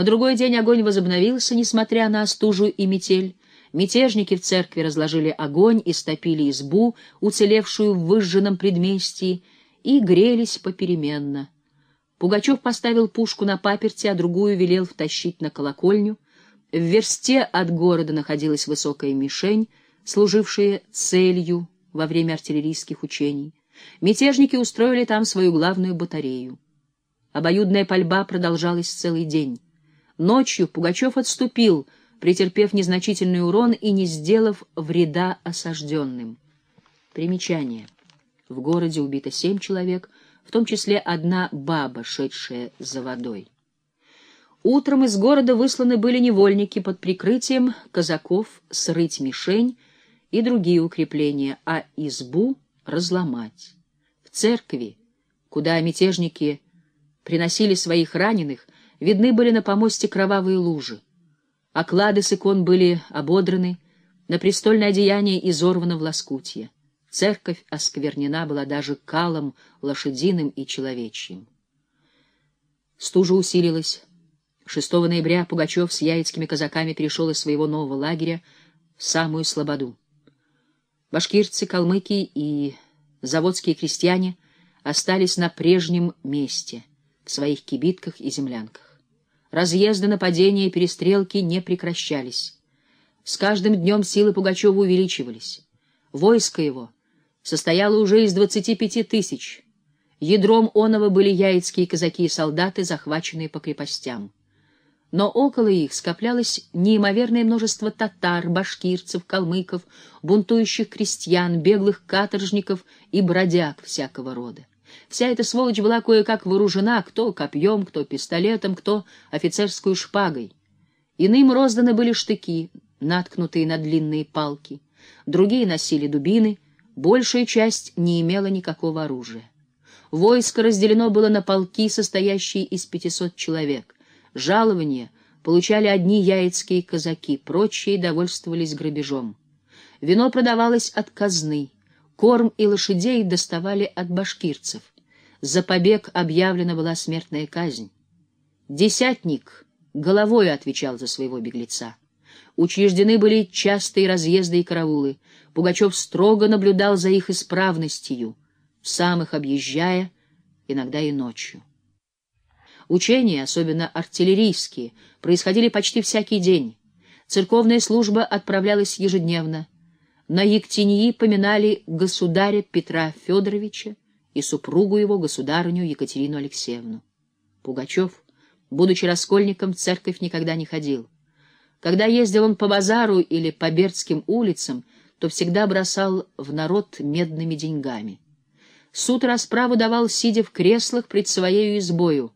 На другой день огонь возобновился, несмотря на остужу и метель. Мятежники в церкви разложили огонь и стопили избу, уцелевшую в выжженном предместье, и грелись попеременно. Пугачев поставил пушку на паперти, а другую велел втащить на колокольню. В версте от города находилась высокая мишень, служившая целью во время артиллерийских учений. Мятежники устроили там свою главную батарею. Обоюдная пальба продолжалась целый день. Ночью Пугачев отступил, претерпев незначительный урон и не сделав вреда осажденным. Примечание. В городе убито семь человек, в том числе одна баба, шедшая за водой. Утром из города высланы были невольники под прикрытием казаков срыть мишень и другие укрепления, а избу разломать. В церкви, куда мятежники приносили своих раненых, видны были на помосте кровавые лужи. Оклады с икон были ободраны, на престольное одеяние изорвано в лоскутье. Церковь осквернена была даже калом лошадиным и человечьим. Стужа усилилась. 6 ноября Пугачев с яицкими казаками перешел из своего нового лагеря в самую Слободу. Башкирцы, калмыки и заводские крестьяне остались на прежнем месте, в своих кибитках и землянках. Разъезды, нападения и перестрелки не прекращались. С каждым днем силы Пугачева увеличивались. Войско его состояло уже из двадцати пяти тысяч. Ядром оного были яицкие казаки и солдаты, захваченные по крепостям но около их скоплялось неимоверное множество татар, башкирцев, калмыков, бунтующих крестьян, беглых каторжников и бродяг всякого рода. Вся эта сволочь была кое-как вооружена, кто копьем, кто пистолетом, кто офицерскую шпагой. Иным розданы были штыки, наткнутые на длинные палки, другие носили дубины, большая часть не имела никакого оружия. Войско разделено было на полки, состоящие из пятисот человек — Жалования получали одни яицкие казаки, прочие довольствовались грабежом. Вино продавалось от казны, корм и лошадей доставали от башкирцев. За побег объявлена была смертная казнь. Десятник головой отвечал за своего беглеца. Учреждены были частые разъезды и караулы. Пугачев строго наблюдал за их исправностью, сам их объезжая, иногда и ночью. Учения, особенно артиллерийские, происходили почти всякий день. Церковная служба отправлялась ежедневно. На Ектиньи поминали государя Петра Федоровича и супругу его, государыню Екатерину Алексеевну. Пугачев, будучи раскольником, в церковь никогда не ходил. Когда ездил он по базару или по Бердским улицам, то всегда бросал в народ медными деньгами. Суд расправу давал, сидя в креслах пред своей избою,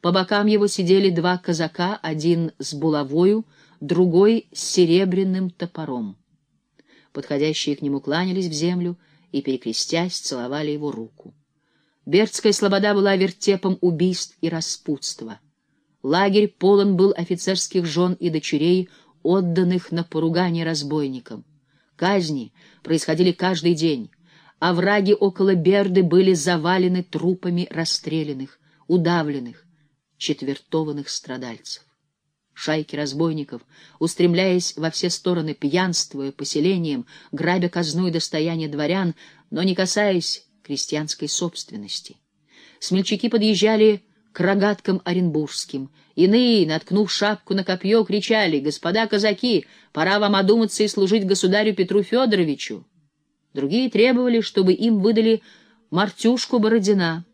по бокам его сидели два казака, один с булавою, другой с серебряным топором. Подходящие к нему кланялись в землю и, перекрестясь, целовали его руку. Бердская слобода была вертепом убийств и распутства. Лагерь полон был офицерских жен и дочерей, отданных на поругание разбойникам. Казни происходили каждый день, а враги около Берды были завалены трупами расстрелянных, удавленных, четвертованных страдальцев. Шайки разбойников, устремляясь во все стороны, пьянствуя поселением, грабя казну и достояние дворян, но не касаясь крестьянской собственности. Смельчаки подъезжали к рогаткам оренбургским. Иные, наткнув шапку на копье, кричали «Господа казаки, пора вам одуматься и служить государю Петру Федоровичу!» Другие требовали, чтобы им выдали Мартюшку Бородина,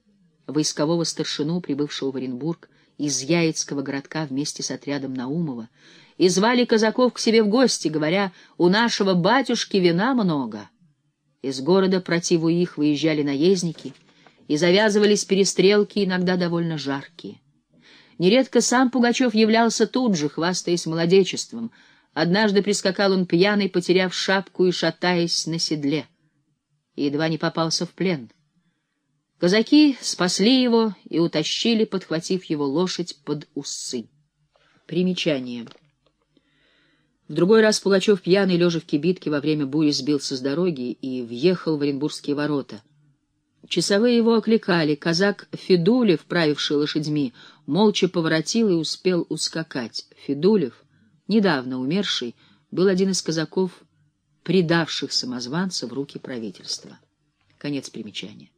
войскового старшину, прибывшего в Оренбург, из Яицкого городка вместе с отрядом Наумова, и звали казаков к себе в гости, говоря, «У нашего батюшки вина много». Из города противу их выезжали наездники, и завязывались перестрелки, иногда довольно жаркие. Нередко сам Пугачев являлся тут же, хвастаясь молодечеством. Однажды прискакал он пьяный, потеряв шапку и шатаясь на седле. И едва не попался в плен. Казаки спасли его и утащили, подхватив его лошадь под усы. Примечание. В другой раз Пугачев, пьяный, лежа в кибитке, во время бури сбился с дороги и въехал в Оренбургские ворота. Часовые его окликали. Казак Федулев, правивший лошадьми, молча поворотил и успел ускакать. Федулев, недавно умерший, был один из казаков, предавших самозванца в руки правительства. Конец примечания.